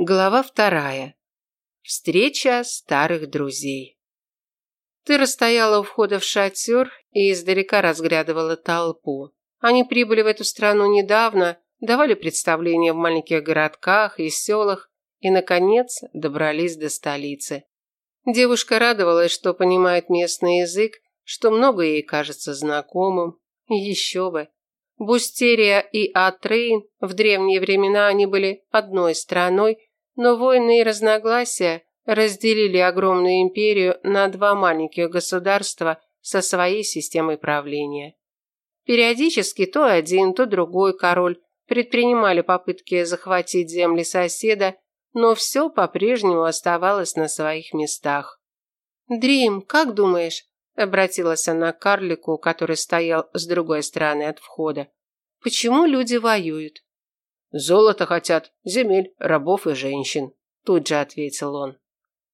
Глава вторая. Встреча старых друзей. Ты стояла у входа в шатер и издалека разглядывала толпу. Они прибыли в эту страну недавно, давали представления в маленьких городках и селах и, наконец, добрались до столицы. Девушка радовалась, что понимает местный язык, что много ей кажется знакомым. Еще бы. Бустерия и Атрейн в древние времена они были одной страной, но войны и разногласия разделили огромную империю на два маленьких государства со своей системой правления. Периодически то один, то другой король предпринимали попытки захватить земли соседа, но все по-прежнему оставалось на своих местах. «Дрим, как думаешь?» – обратилась она к карлику, который стоял с другой стороны от входа. «Почему люди воюют?» «Золото хотят, земель, рабов и женщин», – тут же ответил он.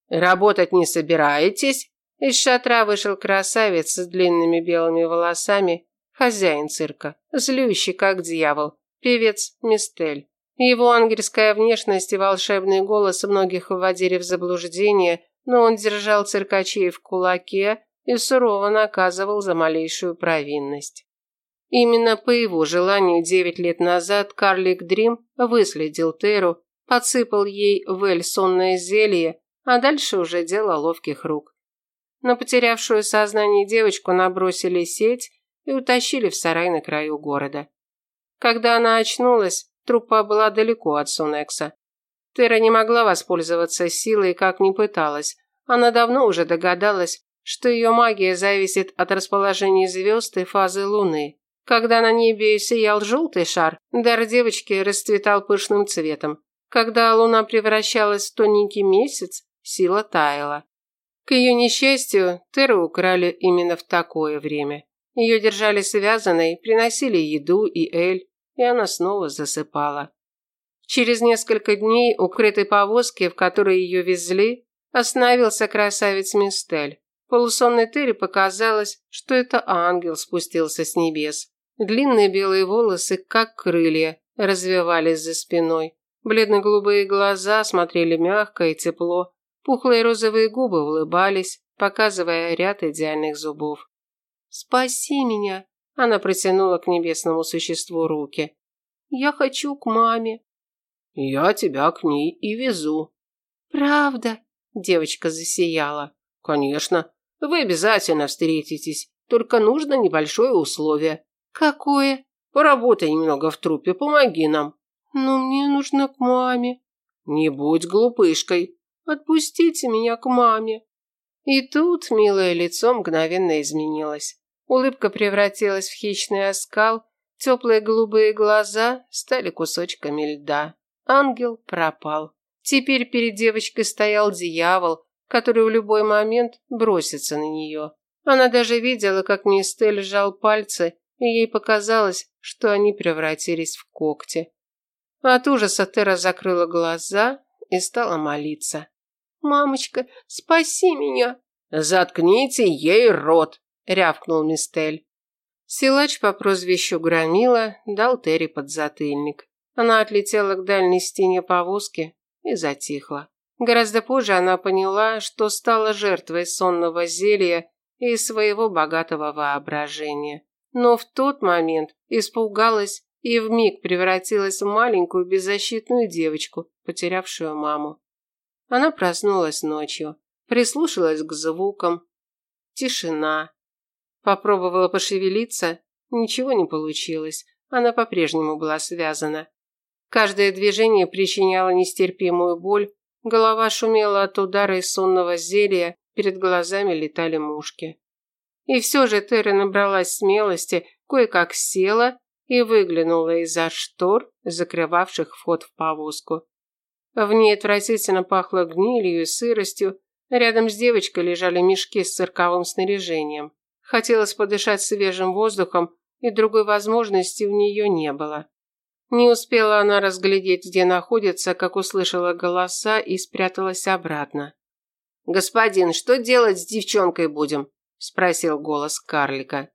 «Работать не собираетесь?» Из шатра вышел красавец с длинными белыми волосами, хозяин цирка, злющий как дьявол, певец Мистель. Его ангельская внешность и волшебный голос многих вводили в заблуждение, но он держал циркачей в кулаке и сурово наказывал за малейшую провинность. Именно по его желанию девять лет назад карлик Дрим выследил Теру, подсыпал ей в эль сонное зелье, а дальше уже дело ловких рук. На потерявшую сознание девочку набросили сеть и утащили в сарай на краю города. Когда она очнулась, трупа была далеко от Сунекса. Тера не могла воспользоваться силой, как ни пыталась. Она давно уже догадалась, что ее магия зависит от расположения звезд и фазы Луны. Когда на небе сиял желтый шар, дар девочки расцветал пышным цветом. Когда луна превращалась в тоненький месяц, сила таяла. К ее несчастью, Теру украли именно в такое время. Ее держали связанной, приносили еду и эль, и она снова засыпала. Через несколько дней у крытой повозки, в которой ее везли, остановился красавец Мистель. Полусонной Терри показалось, что это ангел спустился с небес. Длинные белые волосы, как крылья, развивались за спиной. Бледно-голубые глаза смотрели мягко и тепло. Пухлые розовые губы улыбались, показывая ряд идеальных зубов. «Спаси меня!» Она протянула к небесному существу руки. «Я хочу к маме». «Я тебя к ней и везу». «Правда?» Девочка засияла. «Конечно. Вы обязательно встретитесь. Только нужно небольшое условие. «Какое?» «Поработай немного в трупе, помоги нам». «Но мне нужно к маме». «Не будь глупышкой». «Отпустите меня к маме». И тут милое лицо мгновенно изменилось. Улыбка превратилась в хищный оскал, теплые голубые глаза стали кусочками льда. Ангел пропал. Теперь перед девочкой стоял дьявол, который в любой момент бросится на нее. Она даже видела, как Мистель сжал пальцы и ей показалось, что они превратились в когти. От ужаса Тера закрыла глаза и стала молиться. «Мамочка, спаси меня!» «Заткните ей рот!» – рявкнул Мистель. Силач по прозвищу Громила дал Терри подзатыльник. Она отлетела к дальней стене повозки и затихла. Гораздо позже она поняла, что стала жертвой сонного зелья и своего богатого воображения но в тот момент испугалась и вмиг превратилась в маленькую беззащитную девочку, потерявшую маму. Она проснулась ночью, прислушалась к звукам. Тишина. Попробовала пошевелиться, ничего не получилось. Она по-прежнему была связана. Каждое движение причиняло нестерпимую боль, голова шумела от удара из сонного зелья, перед глазами летали мушки. И все же Терра набралась смелости, кое-как села и выглянула из-за штор, закрывавших вход в повозку. В ней отвратительно пахло гнилью и сыростью. Рядом с девочкой лежали мешки с цирковым снаряжением. Хотелось подышать свежим воздухом, и другой возможности у нее не было. Не успела она разглядеть, где находится, как услышала голоса и спряталась обратно. «Господин, что делать с девчонкой будем?» Спросил голос карлика.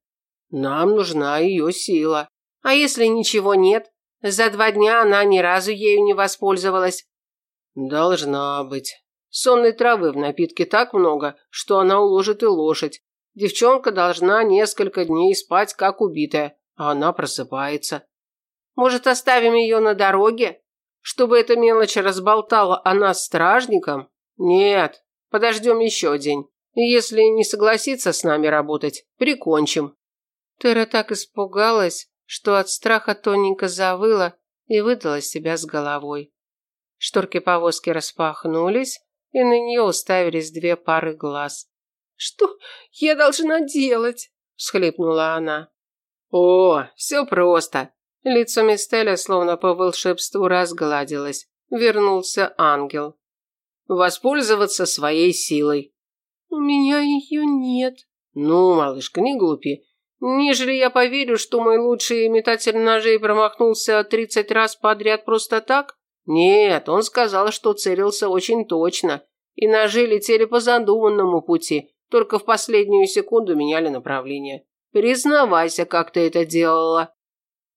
Нам нужна ее сила. А если ничего нет? За два дня она ни разу ею не воспользовалась. Должна быть. Сонной травы в напитке так много, что она уложит и лошадь. Девчонка должна несколько дней спать, как убитая, а она просыпается. Может, оставим ее на дороге? Чтобы эта мелочь разболтала о нас стражникам? Нет, подождем еще день. Если не согласится с нами работать, прикончим. Тера так испугалась, что от страха тоненько завыла и выдала себя с головой. Шторки повозки распахнулись, и на нее уставились две пары глаз. «Что я должна делать?» – всхлипнула она. «О, все просто!» Лицо Мистеля словно по волшебству разгладилось. Вернулся ангел. «Воспользоваться своей силой». «У меня ее нет». «Ну, малышка, не глупи. Нежели я поверю, что мой лучший метатель ножей промахнулся тридцать раз подряд просто так? Нет, он сказал, что целился очень точно, и ножи летели по задуманному пути, только в последнюю секунду меняли направление. Признавайся, как ты это делала.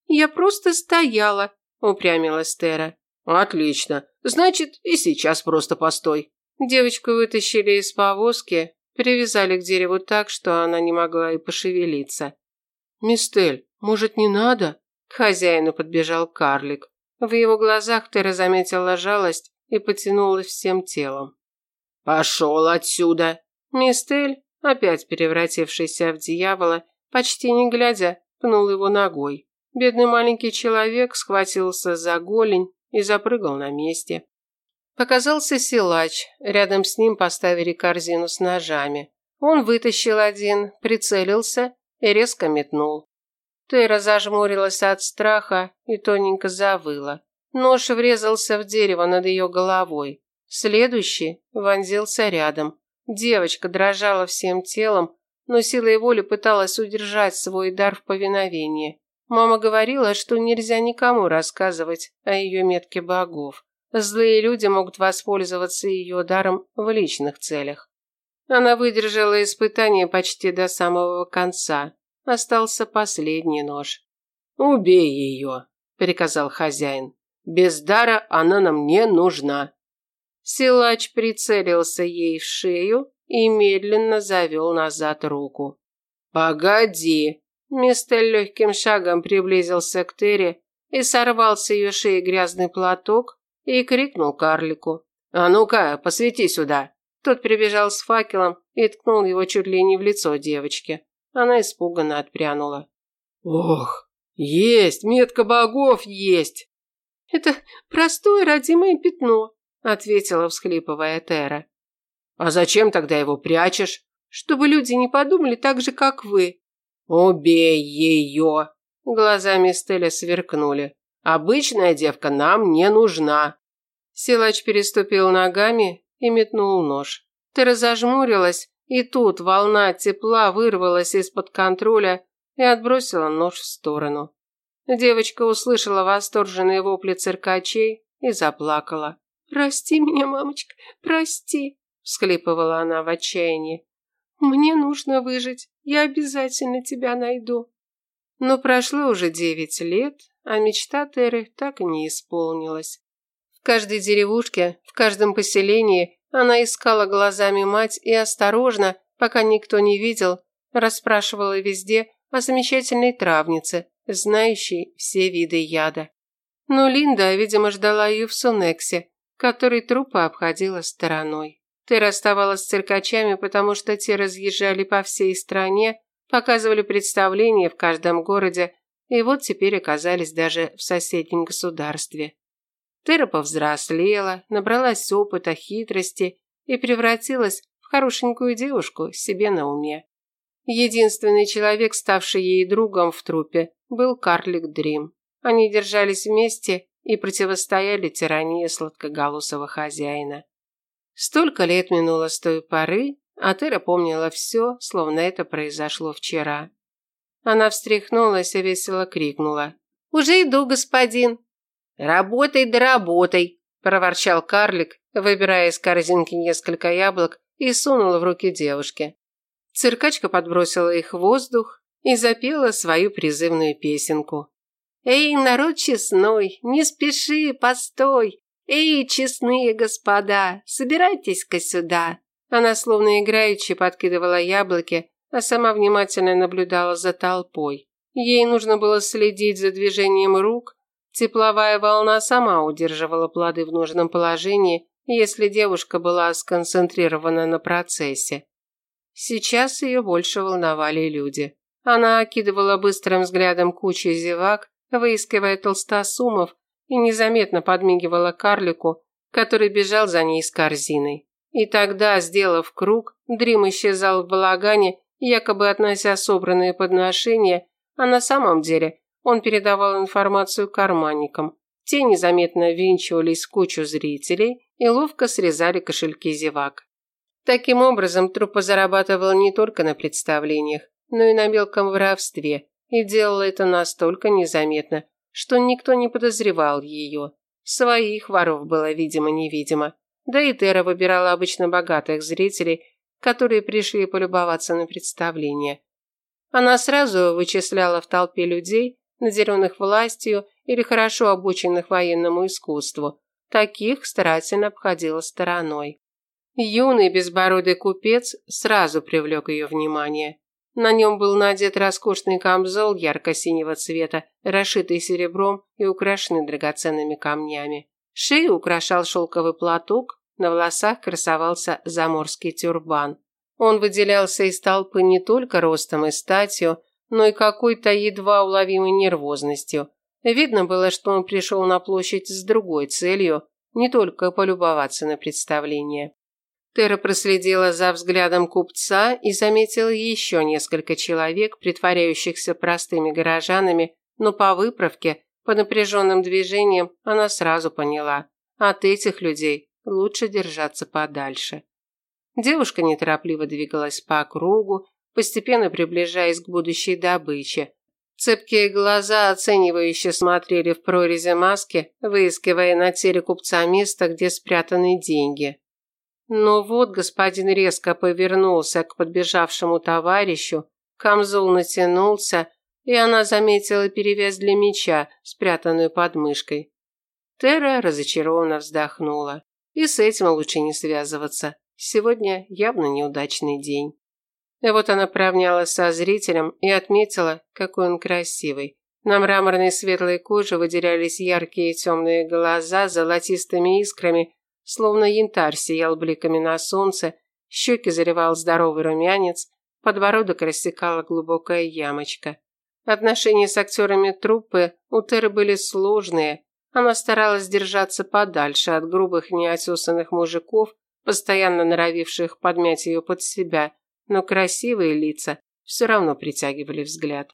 Я просто стояла, упрямилась Тера. Отлично. Значит, и сейчас просто постой. Девочку вытащили из повозки, привязали к дереву так, что она не могла и пошевелиться. «Мистель, может, не надо?» К хозяину подбежал карлик. В его глазах Тера заметила жалость и потянулась всем телом. «Пошел отсюда!» Мистель, опять превратившийся в дьявола, почти не глядя, пнул его ногой. Бедный маленький человек схватился за голень и запрыгал на месте. Показался силач, рядом с ним поставили корзину с ножами. Он вытащил один, прицелился и резко метнул. Тейра зажмурилась от страха и тоненько завыла. Нож врезался в дерево над ее головой. Следующий вонзился рядом. Девочка дрожала всем телом, но силой воли пыталась удержать свой дар в повиновении. Мама говорила, что нельзя никому рассказывать о ее метке богов. Злые люди могут воспользоваться ее даром в личных целях. Она выдержала испытание почти до самого конца. Остался последний нож. «Убей ее», – приказал хозяин. «Без дара она нам не нужна». Силач прицелился ей в шею и медленно завел назад руку. «Погоди!» Мистер легким шагом приблизился к Терри и сорвал с ее шеи грязный платок и крикнул карлику. «А ну-ка, посвети сюда!» Тот прибежал с факелом и ткнул его чуть ли не в лицо девочке. Она испуганно отпрянула. «Ох, есть, метка богов есть!» «Это простое родимое пятно», ответила, всхлипывая Тера. А зачем тогда его прячешь? Чтобы люди не подумали так же, как вы. Убей ее. Глаза Стеля сверкнули. Обычная девка нам не нужна. Силач переступил ногами и метнул нож. Тера зажмурилась, и тут волна тепла вырвалась из-под контроля и отбросила нож в сторону. Девочка услышала восторженные вопли циркачей и заплакала. «Прости меня, мамочка, прости!» – всхлипывала она в отчаянии. «Мне нужно выжить, я обязательно тебя найду». Но прошло уже девять лет, а мечта Теры так и не исполнилась. В каждой деревушке, в каждом поселении она искала глазами мать и осторожно, пока никто не видел, расспрашивала везде о замечательной травнице, знающей все виды яда. Но Линда, видимо, ждала ее в Сунексе, который трупы обходила стороной. Ты расставалась с циркачами, потому что те разъезжали по всей стране, показывали представления в каждом городе, и вот теперь оказались даже в соседнем государстве. Тера повзрослела, набралась опыта, хитрости и превратилась в хорошенькую девушку себе на уме. Единственный человек, ставший ей другом в трупе, был карлик Дрим. Они держались вместе и противостояли тирании сладкоголосого хозяина. Столько лет минуло с той поры, а Тера помнила все, словно это произошло вчера. Она встряхнулась и весело крикнула. «Уже иду, господин!» «Работай да работай!» – проворчал карлик, выбирая из корзинки несколько яблок и сунул в руки девушке. Циркачка подбросила их в воздух и запела свою призывную песенку. «Эй, народ честной, не спеши, постой! «Эй, честные господа, собирайтесь-ка сюда!» Она словно играючи подкидывала яблоки, а сама внимательно наблюдала за толпой. Ей нужно было следить за движением рук, тепловая волна сама удерживала плоды в нужном положении, если девушка была сконцентрирована на процессе. Сейчас ее больше волновали люди. Она окидывала быстрым взглядом кучу зевак, выискивая толстосумов, и незаметно подмигивала карлику, который бежал за ней с корзиной. И тогда, сделав круг, Дрим исчезал в балагане, якобы относя собранные подношения, а на самом деле он передавал информацию карманникам. Те незаметно винчивались в кучу зрителей и ловко срезали кошельки зевак. Таким образом, труппа зарабатывала не только на представлениях, но и на мелком воровстве, и делала это настолько незаметно, что никто не подозревал ее. Своих воров было видимо-невидимо. Да и Тера выбирала обычно богатых зрителей, которые пришли полюбоваться на представление. Она сразу вычисляла в толпе людей, наделенных властью или хорошо обученных военному искусству. Таких старательно обходила стороной. Юный безбородый купец сразу привлек ее внимание. На нем был надет роскошный камзол ярко-синего цвета, расшитый серебром и украшенный драгоценными камнями. Шею украшал шелковый платок, на волосах красовался заморский тюрбан. Он выделялся из толпы не только ростом и статью, но и какой-то едва уловимой нервозностью. Видно было, что он пришел на площадь с другой целью, не только полюбоваться на представление. Тера проследила за взглядом купца и заметила еще несколько человек, притворяющихся простыми горожанами, но по выправке, по напряженным движениям она сразу поняла. От этих людей лучше держаться подальше. Девушка неторопливо двигалась по кругу, постепенно приближаясь к будущей добыче. Цепкие глаза оценивающе смотрели в прорези маски, выискивая на теле купца место, где спрятаны деньги. Но вот господин резко повернулся к подбежавшему товарищу, камзол натянулся, и она заметила перевязь для меча, спрятанную под мышкой. Тера разочарованно вздохнула. И с этим лучше не связываться. Сегодня явно неудачный день. И вот она поравнялась со зрителем и отметила, какой он красивый. На мраморной светлой коже выделялись яркие темные глаза с золотистыми искрами, Словно янтарь сиял бликами на солнце, щеки заливал здоровый румянец, подбородок рассекала глубокая ямочка. Отношения с актерами труппы у Теры были сложные. Она старалась держаться подальше от грубых неотесанных мужиков, постоянно норовивших подмять ее под себя, но красивые лица все равно притягивали взгляд.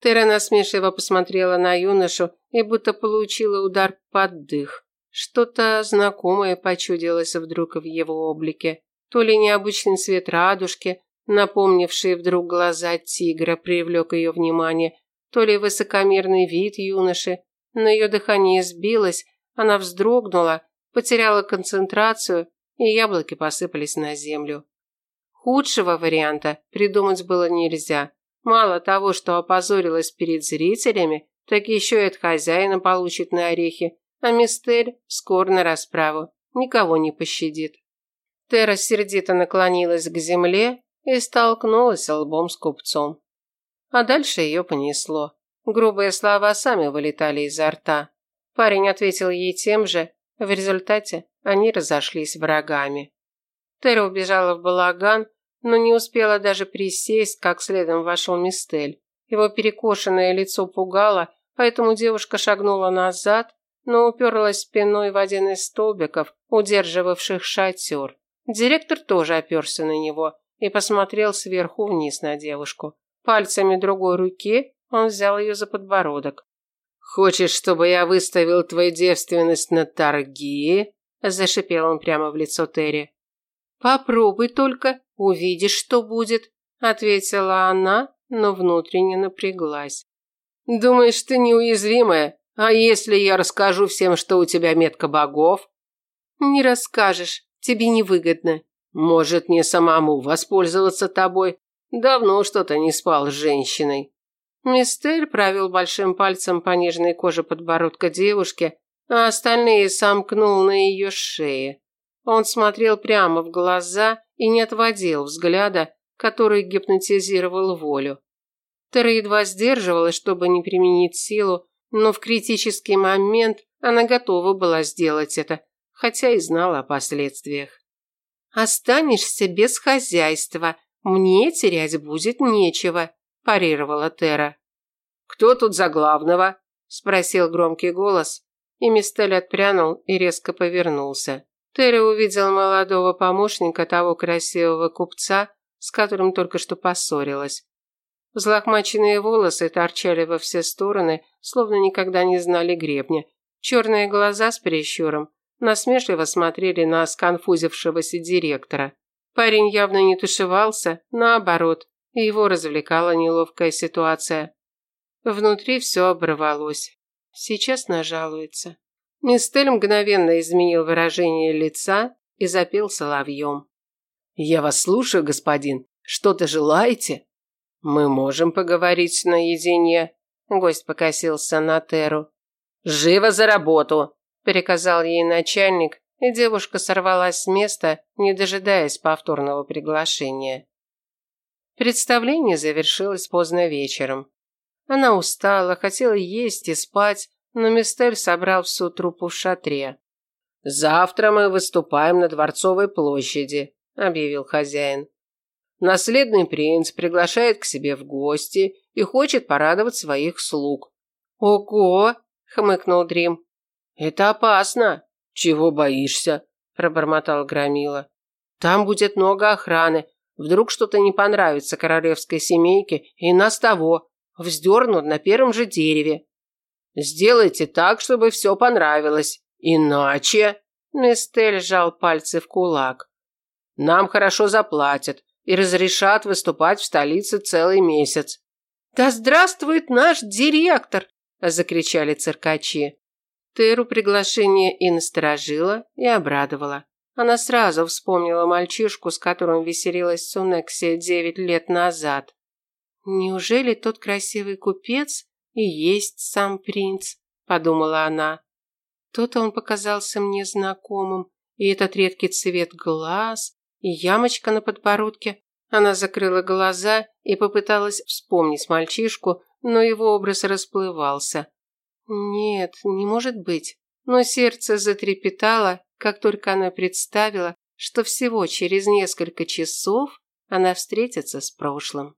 Тера насмешливо посмотрела на юношу и будто получила удар под дых. Что-то знакомое почудилось вдруг в его облике. То ли необычный цвет радужки, напомнивший вдруг глаза тигра, привлек ее внимание, то ли высокомерный вид юноши. Но ее дыхание сбилось, она вздрогнула, потеряла концентрацию, и яблоки посыпались на землю. Худшего варианта придумать было нельзя. Мало того, что опозорилась перед зрителями, так еще и от хозяина получит на орехи, а мистер скор на расправу, никого не пощадит. Тера сердито наклонилась к земле и столкнулась лбом с купцом. А дальше ее понесло. Грубые слова сами вылетали изо рта. Парень ответил ей тем же, в результате они разошлись врагами. Тера убежала в балаган, но не успела даже присесть, как следом вошел Мистель. Его перекошенное лицо пугало, поэтому девушка шагнула назад но уперлась спиной в один из столбиков, удерживавших шатер. Директор тоже оперся на него и посмотрел сверху вниз на девушку. Пальцами другой руки он взял ее за подбородок. «Хочешь, чтобы я выставил твою девственность на торги?» Зашипел он прямо в лицо Терри. «Попробуй только, увидишь, что будет», ответила она, но внутренне напряглась. «Думаешь, ты неуязвимая? А если я расскажу всем, что у тебя метка богов? Не расскажешь, тебе невыгодно. Может, мне самому воспользоваться тобой? Давно что-то не спал с женщиной. Мистер провел большим пальцем по нежной коже подбородка девушки, а остальные сомкнул на ее шее. Он смотрел прямо в глаза и не отводил взгляда, который гипнотизировал волю. Тера едва сдерживалась, чтобы не применить силу, но в критический момент она готова была сделать это, хотя и знала о последствиях. «Останешься без хозяйства, мне терять будет нечего», – парировала Тера. «Кто тут за главного?» – спросил громкий голос, и Мистель отпрянул и резко повернулся. Терри увидел молодого помощника того красивого купца, с которым только что поссорилась. Взлохмаченные волосы торчали во все стороны, словно никогда не знали гребня. Черные глаза с прищуром насмешливо смотрели на сконфузившегося директора. Парень явно не тушевался, наоборот, его развлекала неловкая ситуация. Внутри все оборвалось. Сейчас нажалуется. Мистель мгновенно изменил выражение лица и запел соловьем. «Я вас слушаю, господин. Что-то желаете?» «Мы можем поговорить наедине», – гость покосился на Теру. «Живо за работу!» – приказал ей начальник, и девушка сорвалась с места, не дожидаясь повторного приглашения. Представление завершилось поздно вечером. Она устала, хотела есть и спать, но Мистель собрал всю труппу в шатре. «Завтра мы выступаем на Дворцовой площади», – объявил хозяин. «Наследный принц приглашает к себе в гости и хочет порадовать своих слуг». «Ого!» – хмыкнул Дрим. «Это опасно. Чего боишься?» – пробормотал Громила. «Там будет много охраны. Вдруг что-то не понравится королевской семейке, и нас того. Вздернут на первом же дереве». Сделайте так, чтобы все понравилось. Иначе...» Мистель сжал пальцы в кулак. «Нам хорошо заплатят и разрешат выступать в столице целый месяц». «Да здравствует наш директор!» – закричали циркачи. Теру приглашение и насторожила, и обрадовала. Она сразу вспомнила мальчишку, с которым веселилась в Сунексе девять лет назад. Неужели тот красивый купец и есть сам принц, подумала она. То-то он показался мне знакомым, и этот редкий цвет глаз, и ямочка на подбородке. Она закрыла глаза и попыталась вспомнить мальчишку, но его образ расплывался. Нет, не может быть. Но сердце затрепетало, как только она представила, что всего через несколько часов она встретится с прошлым.